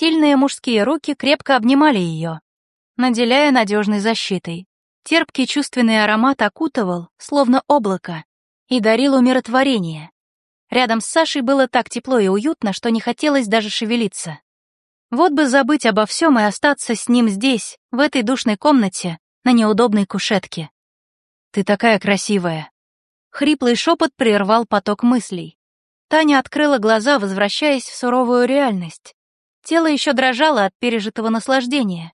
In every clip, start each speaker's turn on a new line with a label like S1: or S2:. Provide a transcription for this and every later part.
S1: Сильные мужские руки крепко обнимали ее, наделяя надежной защитой. Терпкий чувственный аромат окутывал, словно облако, и дарил умиротворение. Рядом с Сашей было так тепло и уютно, что не хотелось даже шевелиться. Вот бы забыть обо всем и остаться с ним здесь, в этой душной комнате, на неудобной кушетке. «Ты такая красивая!» Хриплый шепот прервал поток мыслей. Таня открыла глаза, возвращаясь в суровую реальность. Тело еще дрожало от пережитого наслаждения,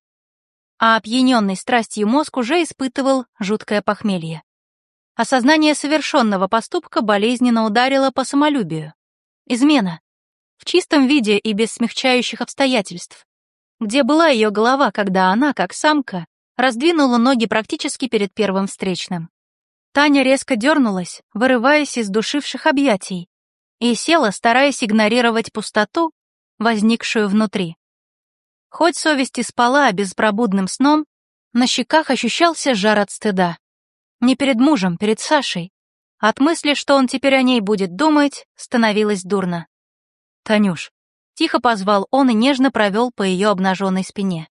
S1: а опьяненный страстью мозг уже испытывал жуткое похмелье. Осознание совершенного поступка болезненно ударило по самолюбию. Измена. В чистом виде и без смягчающих обстоятельств. Где была ее голова, когда она, как самка, раздвинула ноги практически перед первым встречным? Таня резко дернулась, вырываясь из душивших объятий, и села, стараясь игнорировать пустоту, возникшую внутри. Хоть совесть и спала беспробудным сном, на щеках ощущался жар от стыда. Не перед мужем, перед Сашей. От мысли, что он теперь о ней будет думать, становилось дурно. «Танюш», — тихо позвал он и нежно провел по ее обнаженной спине.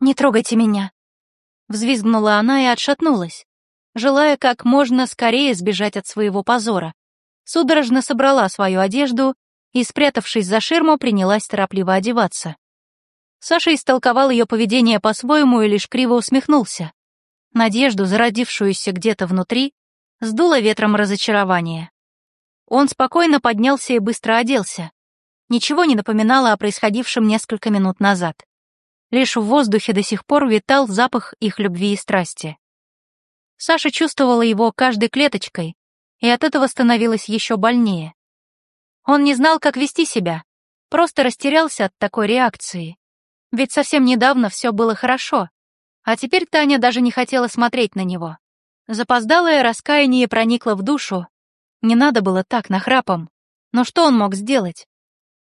S1: «Не трогайте меня», — взвизгнула она и отшатнулась, желая как можно скорее сбежать от своего позора. Судорожно собрала свою одежду и, спрятавшись за ширму, принялась торопливо одеваться. Саша истолковал ее поведение по-своему и лишь криво усмехнулся. Надежду, зародившуюся где-то внутри, сдуло ветром разочарования. Он спокойно поднялся и быстро оделся. Ничего не напоминало о происходившем несколько минут назад. Лишь в воздухе до сих пор витал запах их любви и страсти. Саша чувствовала его каждой клеточкой, и от этого становилось еще больнее. Он не знал, как вести себя, просто растерялся от такой реакции. Ведь совсем недавно все было хорошо, а теперь Таня даже не хотела смотреть на него. Запоздалое раскаяние проникло в душу. Не надо было так нахрапом. Но что он мог сделать?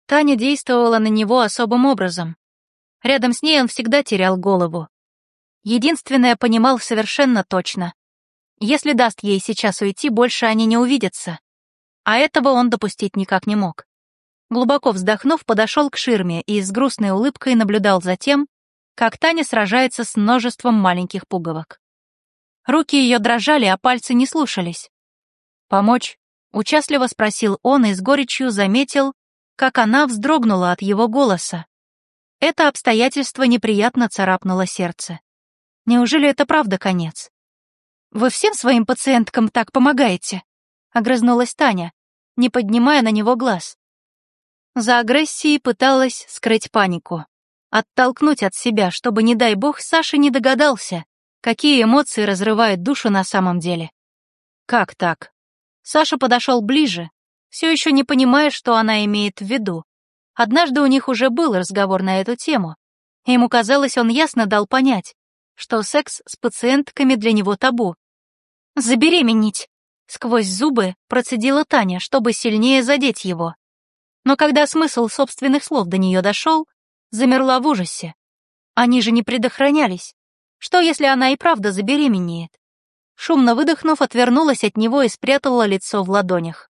S1: Таня действовала на него особым образом. Рядом с ней он всегда терял голову. Единственное, понимал совершенно точно. Если даст ей сейчас уйти, больше они не увидятся. А этого он допустить никак не мог. Глубоко вздохнув, подошел к ширме и с грустной улыбкой наблюдал за тем, как Таня сражается с множеством маленьких пуговок. Руки ее дрожали, а пальцы не слушались. «Помочь?» — участливо спросил он и с горечью заметил, как она вздрогнула от его голоса. Это обстоятельство неприятно царапнуло сердце. Неужели это правда конец? «Вы всем своим пациенткам так помогаете?» — огрызнулась Таня, не поднимая на него глаз. За агрессией пыталась скрыть панику. Оттолкнуть от себя, чтобы, не дай бог, Саша не догадался, какие эмоции разрывают душу на самом деле. Как так? Саша подошел ближе, все еще не понимая, что она имеет в виду. Однажды у них уже был разговор на эту тему. Ему казалось, он ясно дал понять, что секс с пациентками для него табу. «Забеременеть!» — сквозь зубы процедила Таня, чтобы сильнее задеть его. Но когда смысл собственных слов до нее дошел, замерла в ужасе. Они же не предохранялись. Что, если она и правда забеременеет? Шумно выдохнув, отвернулась от него и спрятала лицо в ладонях.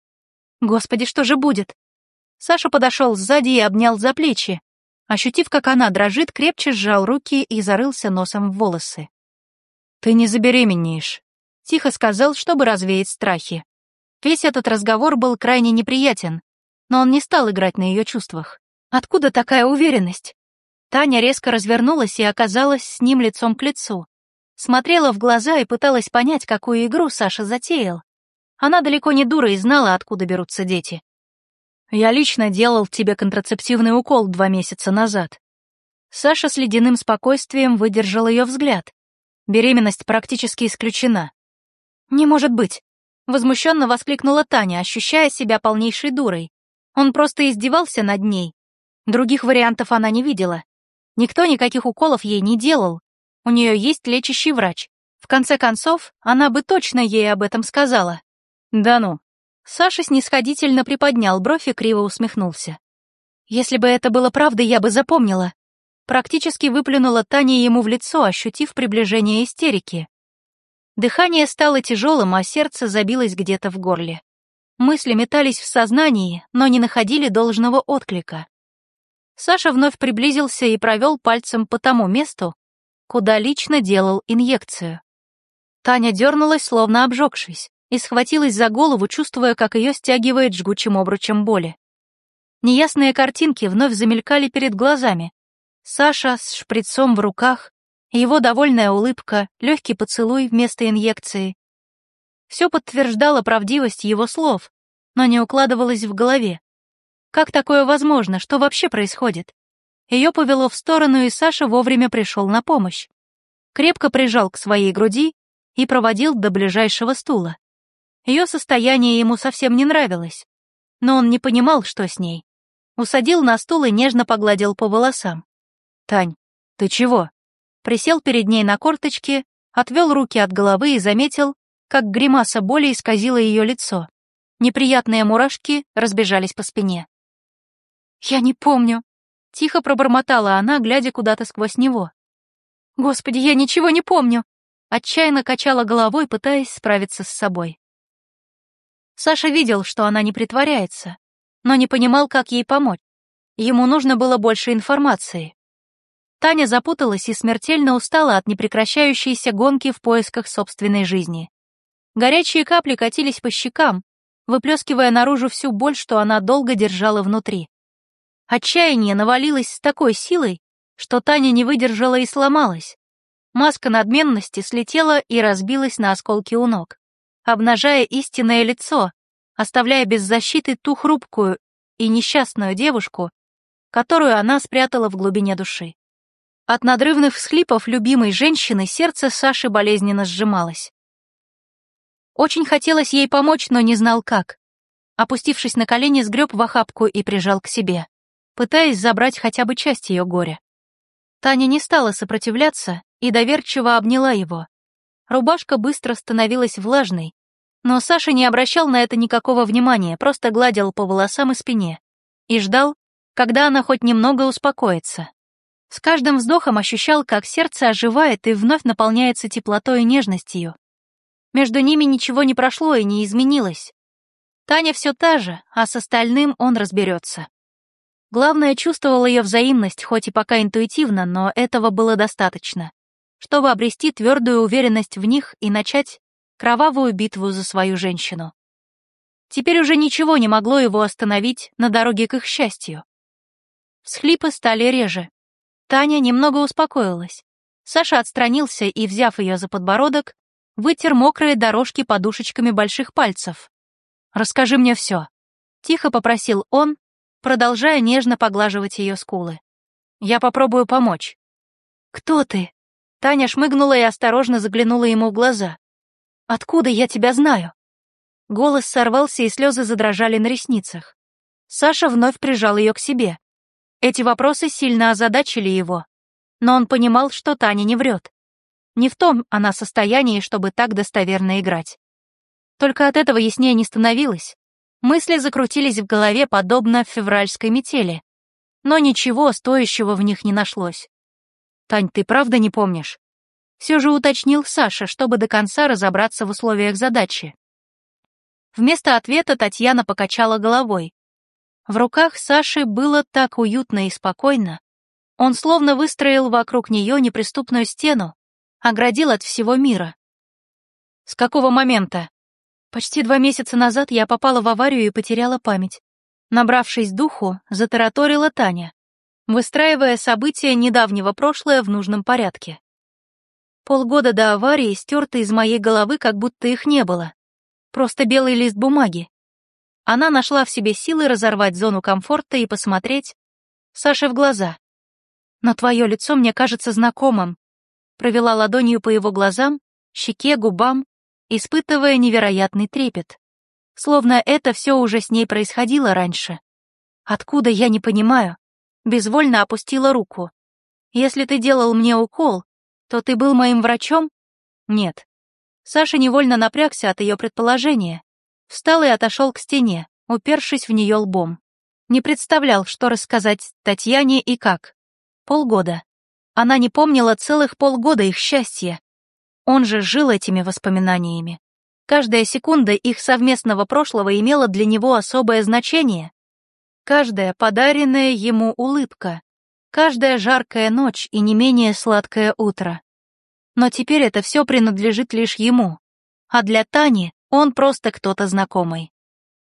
S1: Господи, что же будет? Саша подошел сзади и обнял за плечи. Ощутив, как она дрожит, крепче сжал руки и зарылся носом в волосы. «Ты не забеременеешь», — тихо сказал, чтобы развеять страхи. Весь этот разговор был крайне неприятен, но он не стал играть на ее чувствах. Откуда такая уверенность? Таня резко развернулась и оказалась с ним лицом к лицу. Смотрела в глаза и пыталась понять, какую игру Саша затеял. Она далеко не дура и знала, откуда берутся дети. «Я лично делал тебе контрацептивный укол два месяца назад». Саша с ледяным спокойствием выдержал ее взгляд. Беременность практически исключена. «Не может быть!» — возмущенно воскликнула Таня, ощущая себя полнейшей дурой. Он просто издевался над ней, Других вариантов она не видела. Никто никаких уколов ей не делал. У нее есть лечащий врач. В конце концов, она бы точно ей об этом сказала. Да ну. Саша снисходительно приподнял бровь и криво усмехнулся. Если бы это было правдой, я бы запомнила. Практически выплюнула Таня ему в лицо, ощутив приближение истерики. Дыхание стало тяжелым, а сердце забилось где-то в горле. Мысли метались в сознании, но не находили должного отклика. Саша вновь приблизился и провел пальцем по тому месту, куда лично делал инъекцию. Таня дернулась, словно обжегшись, и схватилась за голову, чувствуя, как ее стягивает жгучим обручем боли. Неясные картинки вновь замелькали перед глазами. Саша с шприцом в руках, его довольная улыбка, легкий поцелуй вместо инъекции. Все подтверждало правдивость его слов, но не укладывалось в голове. Как такое возможно? Что вообще происходит? Ее повело в сторону, и Саша вовремя пришел на помощь. Крепко прижал к своей груди и проводил до ближайшего стула. Ее состояние ему совсем не нравилось, но он не понимал, что с ней. Усадил на стул и нежно погладил по волосам. «Тань, ты чего?» Присел перед ней на корточки, отвел руки от головы и заметил, как гримаса боли исказила ее лицо. Неприятные мурашки разбежались по спине. «Я не помню», — тихо пробормотала она, глядя куда-то сквозь него. «Господи, я ничего не помню!» Отчаянно качала головой, пытаясь справиться с собой. Саша видел, что она не притворяется, но не понимал, как ей помочь. Ему нужно было больше информации. Таня запуталась и смертельно устала от непрекращающейся гонки в поисках собственной жизни. Горячие капли катились по щекам, выплескивая наружу всю боль, что она долго держала внутри. Отчаяние навалилось с такой силой, что Таня не выдержала и сломалась. Маска надменности слетела и разбилась на осколки у ног, обнажая истинное лицо, оставляя без защиты ту хрупкую и несчастную девушку, которую она спрятала в глубине души. От надрывных всхлипов любимой женщины сердце Саши болезненно сжималось. Очень хотелось ей помочь, но не знал как. Опустившись на колени, сгреб в охапку и прижал к себе, пытаясь забрать хотя бы часть ее горя. Таня не стала сопротивляться и доверчиво обняла его. Рубашка быстро становилась влажной, но Саша не обращал на это никакого внимания, просто гладил по волосам и спине и ждал, когда она хоть немного успокоится. С каждым вздохом ощущал, как сердце оживает и вновь наполняется теплотой и нежностью. Между ними ничего не прошло и не изменилось. Таня все та же, а с остальным он разберется. Главное, чувствовал ее взаимность, хоть и пока интуитивно, но этого было достаточно, чтобы обрести твердую уверенность в них и начать кровавую битву за свою женщину. Теперь уже ничего не могло его остановить на дороге к их счастью. Всхлипы стали реже. Таня немного успокоилась. Саша отстранился и, взяв ее за подбородок, вытер мокрые дорожки подушечками больших пальцев. «Расскажи мне все», — тихо попросил он, продолжая нежно поглаживать ее скулы. «Я попробую помочь». «Кто ты?» Таня шмыгнула и осторожно заглянула ему в глаза. Откуда я тебя знаю?» Голос сорвался, и слезы задрожали на ресницах. Саша вновь прижал ее к себе. Эти вопросы сильно озадачили его, но он понимал, что Таня не врет. Не в том она состоянии, чтобы так достоверно играть. Только от этого яснее не становилось. Мысли закрутились в голове, подобно февральской метели. Но ничего стоящего в них не нашлось. «Тань, ты правда не помнишь?» все же уточнил Саша, чтобы до конца разобраться в условиях задачи. Вместо ответа Татьяна покачала головой. В руках Саши было так уютно и спокойно. Он словно выстроил вокруг нее неприступную стену, оградил от всего мира. С какого момента? Почти два месяца назад я попала в аварию и потеряла память. Набравшись духу, затараторила Таня, выстраивая события недавнего прошлого в нужном порядке. Полгода до аварии стерты из моей головы, как будто их не было. Просто белый лист бумаги. Она нашла в себе силы разорвать зону комфорта и посмотреть Саше в глаза. Но твое лицо мне кажется знакомым. Провела ладонью по его глазам, щеке, губам, испытывая невероятный трепет. Словно это все уже с ней происходило раньше. Откуда, я не понимаю. Безвольно опустила руку. Если ты делал мне укол, то ты был моим врачом? Нет. Саша невольно напрягся от ее предположения. Встал и отошел к стене, упершись в нее лбом. Не представлял, что рассказать Татьяне и как. Полгода. Она не помнила целых полгода их счастья. Он же жил этими воспоминаниями. Каждая секунда их совместного прошлого имела для него особое значение. Каждая подаренная ему улыбка, каждая жаркая ночь и не менее сладкое утро. Но теперь это все принадлежит лишь ему, а для Тани он просто кто-то знакомый.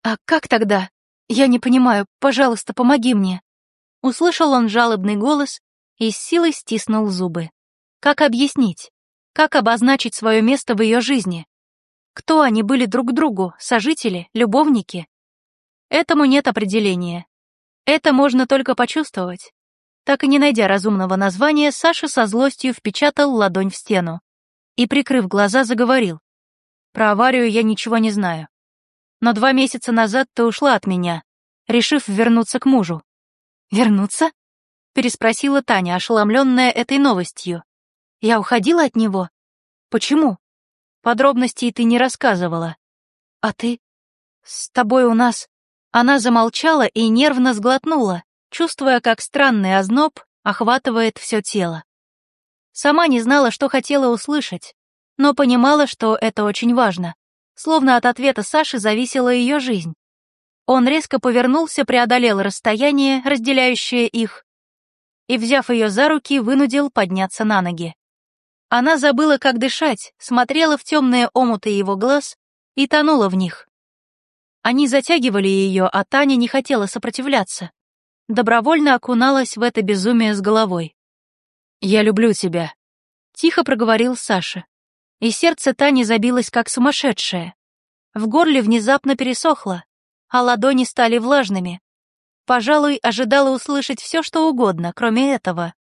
S1: «А как тогда? Я не понимаю, пожалуйста, помоги мне». Услышал он жалобный голос и с силой стиснул зубы. Как объяснить? Как обозначить свое место в ее жизни? Кто они были друг другу, сожители, любовники? Этому нет определения. Это можно только почувствовать. Так и не найдя разумного названия, Саша со злостью впечатал ладонь в стену и, прикрыв глаза, заговорил. «Про аварию я ничего не знаю. Но два месяца назад ты ушла от меня, решив вернуться к мужу». «Вернуться?» — переспросила Таня, ошеломленная этой новостью. «Я уходила от него? Почему?» «Подробностей ты не рассказывала». «А ты? С тобой у нас...» Она замолчала и нервно сглотнула, чувствуя, как странный озноб охватывает все тело. Сама не знала, что хотела услышать, но понимала, что это очень важно. Словно от ответа Саши зависела ее жизнь. Он резко повернулся, преодолел расстояние, разделяющее их, и, взяв ее за руки, вынудил подняться на ноги. Она забыла, как дышать, смотрела в темные омуты его глаз и тонула в них. Они затягивали ее, а Таня не хотела сопротивляться. Добровольно окуналась в это безумие с головой. «Я люблю тебя», — тихо проговорил Саша. И сердце Тани забилось как сумасшедшее. В горле внезапно пересохло, а ладони стали влажными. Пожалуй, ожидала услышать все, что угодно, кроме этого.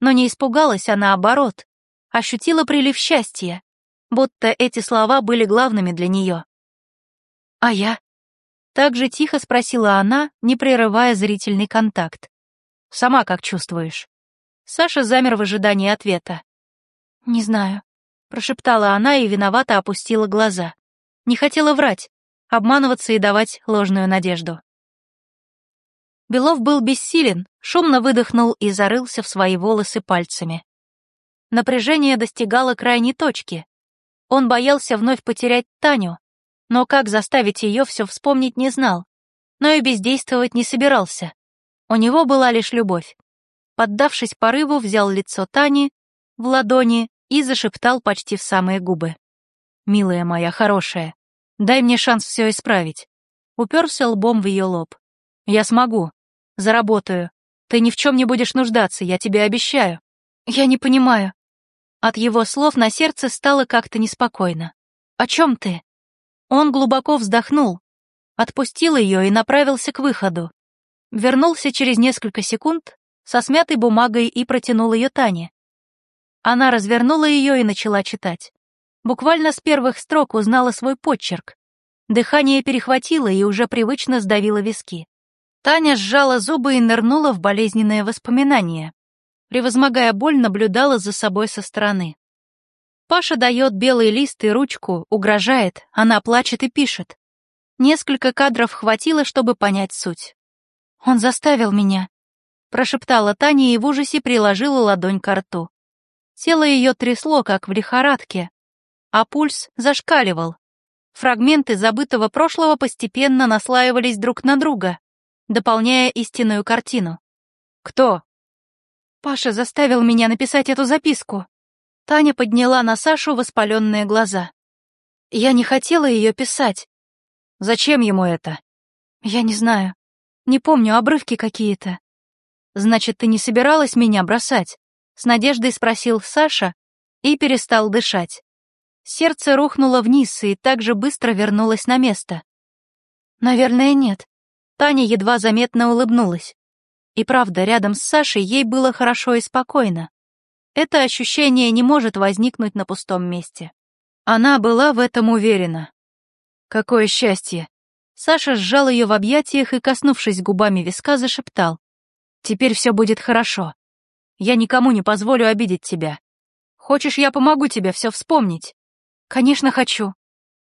S1: Но не испугалась, а наоборот. Ощутила прилив счастья, будто эти слова были главными для нее. «А я?» Так же тихо спросила она, не прерывая зрительный контакт. «Сама как чувствуешь?» Саша замер в ожидании ответа. «Не знаю», — прошептала она и виновато опустила глаза. Не хотела врать, обманываться и давать ложную надежду. Белов был бессилен, шумно выдохнул и зарылся в свои волосы пальцами. Напряжение достигало крайней точки. Он боялся вновь потерять Таню, но как заставить ее все вспомнить не знал, но и бездействовать не собирался. У него была лишь любовь. Поддавшись порыву, взял лицо Тани в ладони и зашептал почти в самые губы. «Милая моя, хорошая, дай мне шанс все исправить». Уперся лбом в ее лоб. «Я смогу. Заработаю. Ты ни в чем не будешь нуждаться, я тебе обещаю». «Я не понимаю». От его слов на сердце стало как-то неспокойно. «О чем ты?» Он глубоко вздохнул, отпустил ее и направился к выходу. Вернулся через несколько секунд со смятой бумагой и протянул ее Тане. Она развернула ее и начала читать. Буквально с первых строк узнала свой подчерк. Дыхание перехватило и уже привычно сдавило виски. Таня сжала зубы и нырнула в болезненное воспоминание. Превозмогая боль, наблюдала за собой со стороны. Паша дает белый лист и ручку, угрожает, она плачет и пишет. Несколько кадров хватило, чтобы понять суть. «Он заставил меня», — прошептала Таня и в ужасе приложила ладонь к рту. Тело ее трясло, как в лихорадке, а пульс зашкаливал. Фрагменты забытого прошлого постепенно наслаивались друг на друга, дополняя истинную картину. «Кто?» «Паша заставил меня написать эту записку», Таня подняла на Сашу воспаленные глаза. Я не хотела ее писать. Зачем ему это? Я не знаю. Не помню, обрывки какие-то. Значит, ты не собиралась меня бросать? С надеждой спросил Саша и перестал дышать. Сердце рухнуло вниз и так же быстро вернулось на место. Наверное, нет. Таня едва заметно улыбнулась. И правда, рядом с Сашей ей было хорошо и спокойно. Это ощущение не может возникнуть на пустом месте. Она была в этом уверена. Какое счастье! Саша сжал ее в объятиях и, коснувшись губами виска, зашептал. «Теперь все будет хорошо. Я никому не позволю обидеть тебя. Хочешь, я помогу тебе все вспомнить?» «Конечно, хочу».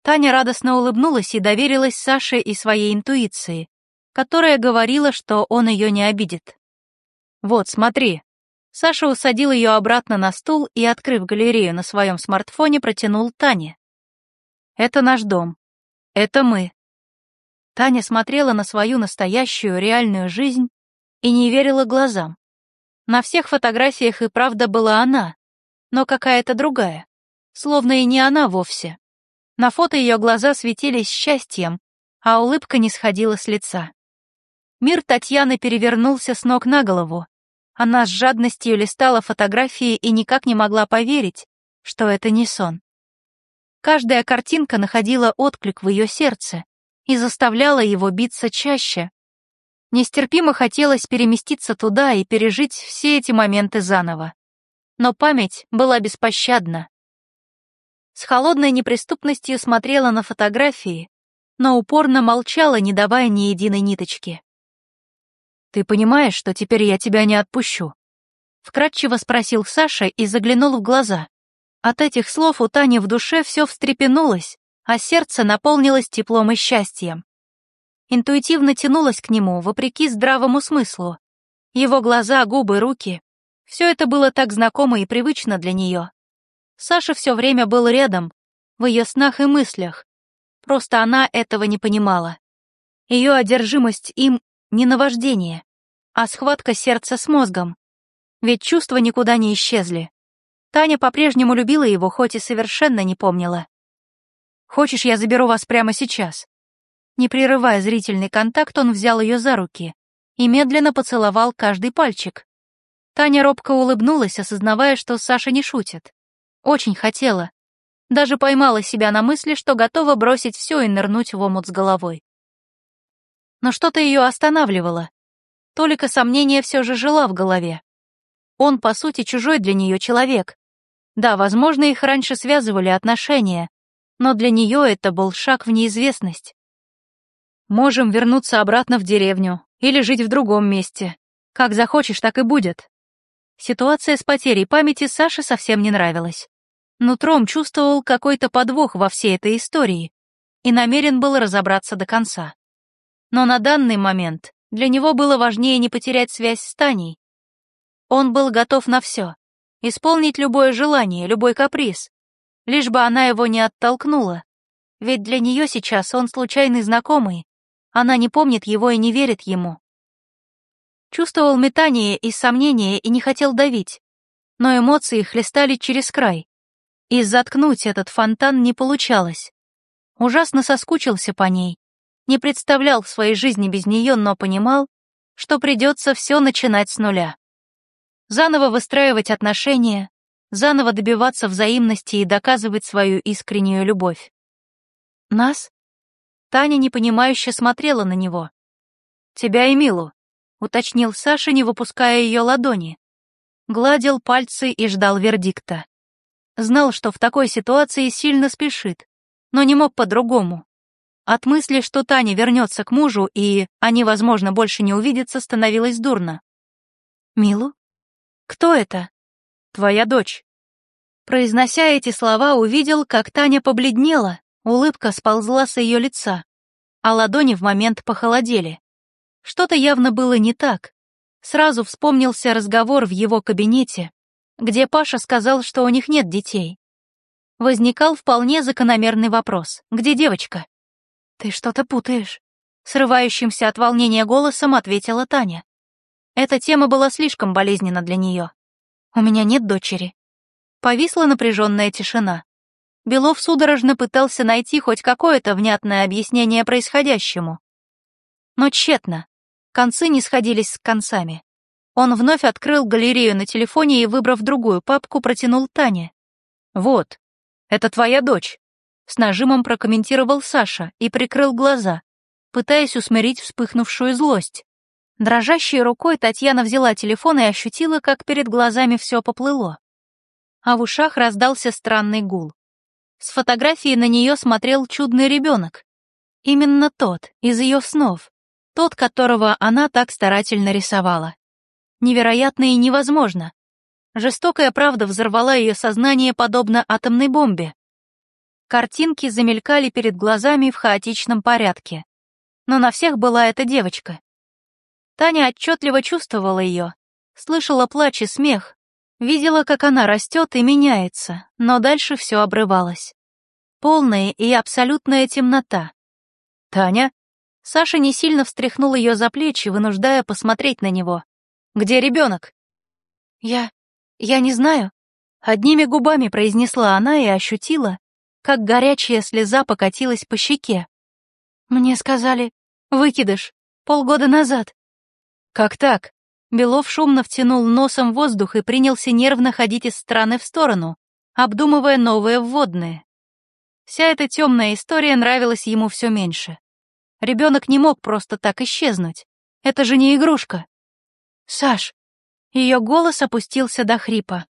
S1: Таня радостно улыбнулась и доверилась Саше и своей интуиции, которая говорила, что он ее не обидит. «Вот, смотри, Саша усадил ее обратно на стул и, открыв галерею на своем смартфоне, протянул Тане. «Это наш дом. Это мы. Таня смотрела на свою настоящую, реальную жизнь и не верила глазам. На всех фотографиях и правда была она, но какая-то другая, словно и не она вовсе. На фото ее глаза светились счастьем, а улыбка не сходила с лица. Мир Татьяны перевернулся с ног на голову. Она с жадностью листала фотографии и никак не могла поверить, что это не сон. Каждая картинка находила отклик в ее сердце и заставляла его биться чаще. Нестерпимо хотелось переместиться туда и пережить все эти моменты заново. Но память была беспощадна. С холодной неприступностью смотрела на фотографии, но упорно молчала, не давая ни единой ниточки. «Ты понимаешь, что теперь я тебя не отпущу?» Вкратчиво спросил Саша и заглянул в глаза. От этих слов у Тани в душе все встрепенулось, а сердце наполнилось теплом и счастьем. Интуитивно тянулась к нему, вопреки здравому смыслу. Его глаза, губы, руки — все это было так знакомо и привычно для нее. Саша все время был рядом, в ее снах и мыслях. Просто она этого не понимала. Ее одержимость им не наваждение, а схватка сердца с мозгом. Ведь чувства никуда не исчезли. Таня по-прежнему любила его, хоть и совершенно не помнила. «Хочешь, я заберу вас прямо сейчас?» Не прерывая зрительный контакт, он взял ее за руки и медленно поцеловал каждый пальчик. Таня робко улыбнулась, осознавая, что Саша не шутит. Очень хотела. Даже поймала себя на мысли, что готова бросить все и нырнуть в омут с головой. Но что-то ее останавливало. Только сомнение все же жила в голове. Он, по сути, чужой для нее человек, да, возможно, их раньше связывали отношения, но для нее это был шаг в неизвестность. Можем вернуться обратно в деревню или жить в другом месте. Как захочешь, так и будет. Ситуация с потерей памяти Саше совсем не нравилась. Нутром чувствовал какой-то подвох во всей этой истории и намерен был разобраться до конца. Но на данный момент для него было важнее не потерять связь с Таней. Он был готов на все, исполнить любое желание, любой каприз, лишь бы она его не оттолкнула. Ведь для нее сейчас он случайный знакомый, она не помнит его и не верит ему. Чувствовал метание и сомнения и не хотел давить, но эмоции хлестали через край. И заткнуть этот фонтан не получалось. Ужасно соскучился по ней, не представлял в своей жизни без нее, но понимал, что придется все начинать с нуля заново выстраивать отношения, заново добиваться взаимности и доказывать свою искреннюю любовь. Нас? Таня непонимающе смотрела на него. Тебя и Милу, уточнил Саша, не выпуская ее ладони. Гладил пальцы и ждал вердикта. Знал, что в такой ситуации сильно спешит, но не мог по-другому. От мысли, что Таня вернется к мужу и они, возможно, больше не увидятся, становилось дурно. «Милу?» «Кто это?» «Твоя дочь». Произнося эти слова, увидел, как Таня побледнела, улыбка сползла с ее лица, а ладони в момент похолодели. Что-то явно было не так. Сразу вспомнился разговор в его кабинете, где Паша сказал, что у них нет детей. Возникал вполне закономерный вопрос. «Где девочка?» «Ты что-то путаешь», — срывающимся от волнения голосом ответила Таня. Эта тема была слишком болезненна для нее. У меня нет дочери. Повисла напряженная тишина. Белов судорожно пытался найти хоть какое-то внятное объяснение происходящему. Но тщетно. Концы не сходились с концами. Он вновь открыл галерею на телефоне и, выбрав другую папку, протянул Тане. «Вот, это твоя дочь», — с нажимом прокомментировал Саша и прикрыл глаза, пытаясь усмирить вспыхнувшую злость. Дрожащей рукой Татьяна взяла телефон и ощутила, как перед глазами все поплыло. А в ушах раздался странный гул. С фотографии на нее смотрел чудный ребенок. Именно тот, из ее снов. Тот, которого она так старательно рисовала. Невероятно и невозможно. Жестокая правда взорвала ее сознание подобно атомной бомбе. Картинки замелькали перед глазами в хаотичном порядке. Но на всех была эта девочка. Таня отчетливо чувствовала ее, слышала плач и смех, видела, как она растет и меняется, но дальше все обрывалось. Полная и абсолютная темнота. «Таня?» Саша не сильно встряхнул ее за плечи, вынуждая посмотреть на него. «Где ребенок?» «Я... я не знаю». Одними губами произнесла она и ощутила, как горячая слеза покатилась по щеке. «Мне сказали, выкидыш, полгода назад». «Как так?» Белов шумно втянул носом воздух и принялся нервно ходить из стороны в сторону, обдумывая новые вводные. Вся эта темная история нравилась ему все меньше. Ребенок не мог просто так исчезнуть. Это же не игрушка. «Саш!» Ее голос опустился до хрипа.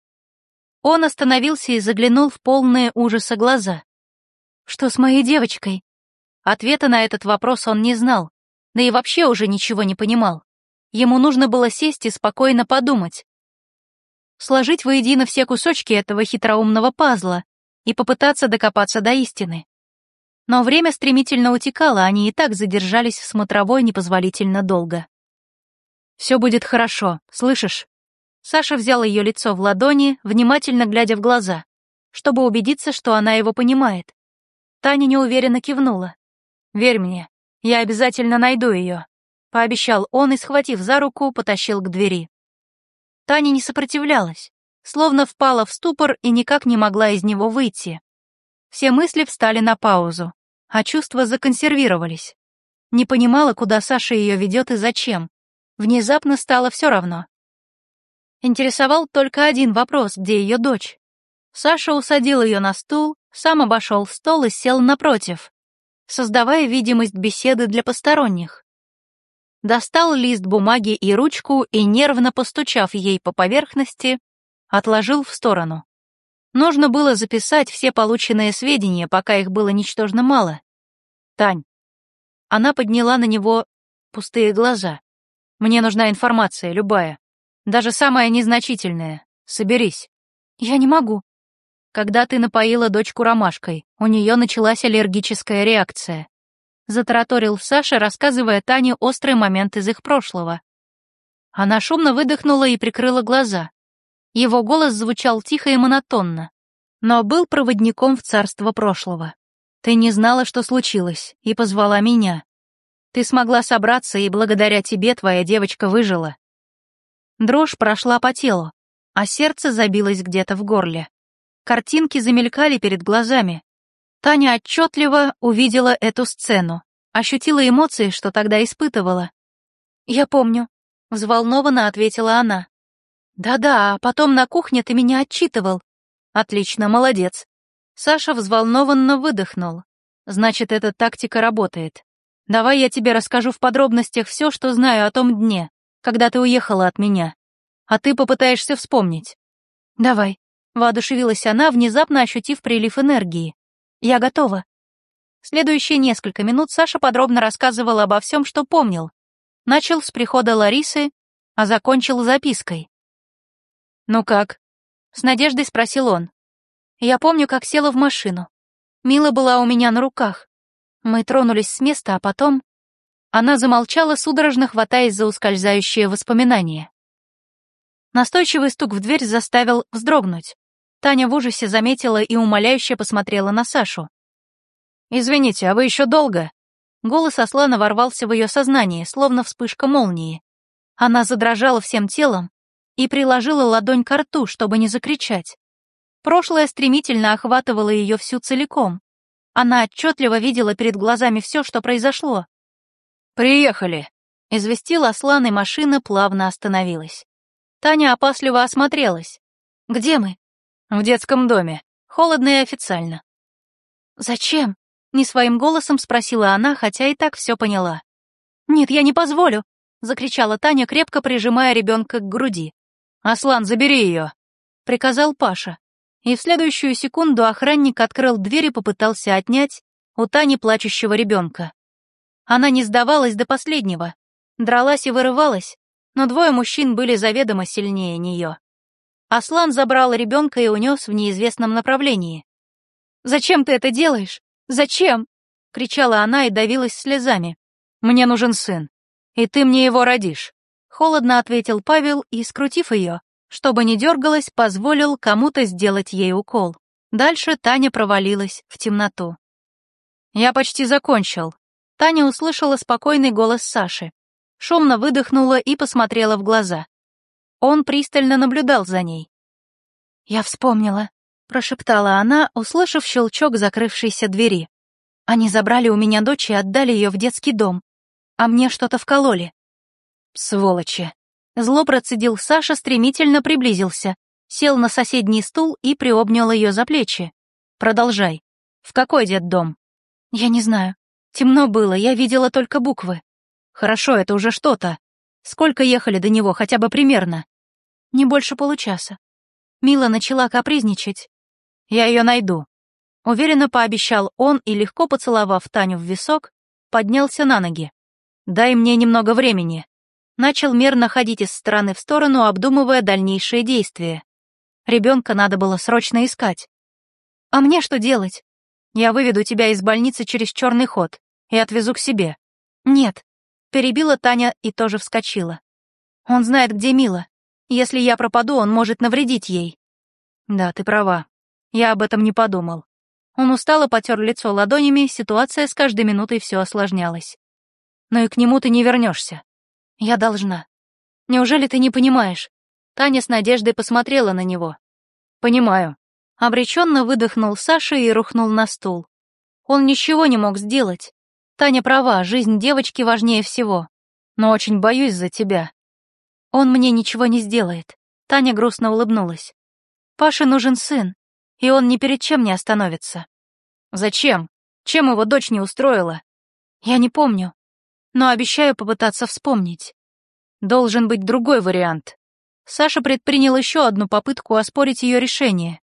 S1: Он остановился и заглянул в полные ужаса глаза. «Что с моей девочкой?» Ответа на этот вопрос он не знал, да и вообще уже ничего не понимал. Ему нужно было сесть и спокойно подумать. Сложить воедино все кусочки этого хитроумного пазла и попытаться докопаться до истины. Но время стремительно утекало, они и так задержались в смотровой непозволительно долго. «Все будет хорошо, слышишь?» Саша взял ее лицо в ладони, внимательно глядя в глаза, чтобы убедиться, что она его понимает. Таня неуверенно кивнула. «Верь мне, я обязательно найду ее», — пообещал он и, схватив за руку, потащил к двери. Таня не сопротивлялась, словно впала в ступор и никак не могла из него выйти. Все мысли встали на паузу, а чувства законсервировались. Не понимала, куда Саша ее ведет и зачем. Внезапно стало все равно. Интересовал только один вопрос, где ее дочь. Саша усадил ее на стул, сам обошел стол и сел напротив, создавая видимость беседы для посторонних достал лист бумаги и ручку и, нервно постучав ей по поверхности, отложил в сторону. Нужно было записать все полученные сведения, пока их было ничтожно мало. «Тань». Она подняла на него пустые глаза. «Мне нужна информация, любая. Даже самая незначительная. Соберись». «Я не могу». Когда ты напоила дочку ромашкой, у нее началась аллергическая реакция затараторил Саша, рассказывая Тане острый момент из их прошлого. Она шумно выдохнула и прикрыла глаза. Его голос звучал тихо и монотонно, но был проводником в царство прошлого. Ты не знала, что случилось, и позвала меня. Ты смогла собраться, и благодаря тебе твоя девочка выжила. Дрожь прошла по телу, а сердце забилось где-то в горле. Картинки замелькали перед глазами, Таня отчетливо увидела эту сцену, ощутила эмоции, что тогда испытывала. «Я помню», — взволнованно ответила она. «Да-да, а потом на кухне ты меня отчитывал». «Отлично, молодец». Саша взволнованно выдохнул. «Значит, эта тактика работает. Давай я тебе расскажу в подробностях все, что знаю о том дне, когда ты уехала от меня. А ты попытаешься вспомнить». «Давай», — воодушевилась она, внезапно ощутив прилив энергии. Я готова. Следующие несколько минут Саша подробно рассказывал обо всем, что помнил. Начал с прихода Ларисы, а закончил запиской. «Ну как?» — с надеждой спросил он. Я помню, как села в машину. Мила была у меня на руках. Мы тронулись с места, а потом... Она замолчала, судорожно хватаясь за ускользающие воспоминания. Настойчивый стук в дверь заставил вздрогнуть. Таня в ужасе заметила и умоляюще посмотрела на Сашу. «Извините, а вы еще долго?» Голос Аслана ворвался в ее сознание, словно вспышка молнии. Она задрожала всем телом и приложила ладонь к рту, чтобы не закричать. Прошлое стремительно охватывало ее всю целиком. Она отчетливо видела перед глазами все, что произошло. «Приехали», — известил Аслан, и машина плавно остановилась. Таня опасливо осмотрелась. «Где мы?» В детском доме. Холодно и официально. «Зачем?» — не своим голосом спросила она, хотя и так все поняла. «Нет, я не позволю!» — закричала Таня, крепко прижимая ребенка к груди. «Аслан, забери ее!» — приказал Паша. И в следующую секунду охранник открыл дверь и попытался отнять у Тани плачущего ребенка. Она не сдавалась до последнего, дралась и вырывалась, но двое мужчин были заведомо сильнее нее. Аслан забрал ребенка и унес в неизвестном направлении. «Зачем ты это делаешь? Зачем?» — кричала она и давилась слезами. «Мне нужен сын, и ты мне его родишь», — холодно ответил Павел и, скрутив ее, чтобы не дергалась, позволил кому-то сделать ей укол. Дальше Таня провалилась в темноту. «Я почти закончил», Таня услышала спокойный голос Саши. Шумно выдохнула и посмотрела в глаза. Он пристально наблюдал за ней. «Я вспомнила», — прошептала она, услышав щелчок закрывшейся двери. «Они забрали у меня дочь и отдали ее в детский дом, а мне что-то вкололи». «Сволочи!» Зло процедил Саша, стремительно приблизился, сел на соседний стул и приобнял ее за плечи. «Продолжай. В какой детдом?» «Я не знаю. Темно было, я видела только буквы». «Хорошо, это уже что-то. Сколько ехали до него, хотя бы примерно?» «Не больше получаса». Мила начала капризничать. «Я ее найду», — уверенно пообещал он и, легко поцеловав Таню в висок, поднялся на ноги. «Дай мне немного времени», начал мерно ходить из стороны в сторону, обдумывая дальнейшие действия. Ребенка надо было срочно искать. «А мне что делать? Я выведу тебя из больницы через черный ход и отвезу к себе». «Нет», — перебила Таня и тоже вскочила. «Он знает, где Мила. Если я пропаду, он может навредить ей». «Да, ты права. Я об этом не подумал». Он устало потер лицо ладонями, ситуация с каждой минутой все осложнялась. «Но и к нему ты не вернешься. Я должна. Неужели ты не понимаешь? Таня с надеждой посмотрела на него. Понимаю. Обреченно выдохнул Саша и рухнул на стул. Он ничего не мог сделать. Таня права, жизнь девочки важнее всего. Но очень боюсь за тебя. Он мне ничего не сделает. Таня грустно улыбнулась. Паше нужен сын, и он ни перед чем не остановится. Зачем? Чем его дочь не устроила? Я не помню но обещаю попытаться вспомнить. Должен быть другой вариант. Саша предпринял еще одну попытку оспорить ее решение.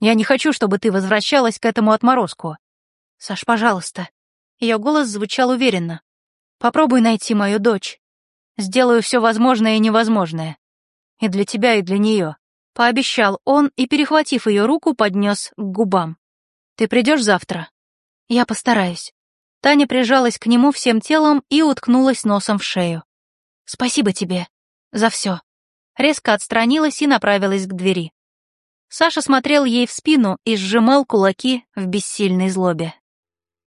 S1: Я не хочу, чтобы ты возвращалась к этому отморозку. Саш, пожалуйста. Ее голос звучал уверенно. Попробуй найти мою дочь. Сделаю все возможное и невозможное. И для тебя, и для нее. Пообещал он и, перехватив ее руку, поднес к губам. Ты придешь завтра? Я постараюсь. Таня прижалась к нему всем телом и уткнулась носом в шею. «Спасибо тебе за все». Резко отстранилась и направилась к двери. Саша смотрел ей в спину и сжимал кулаки в бессильной злобе.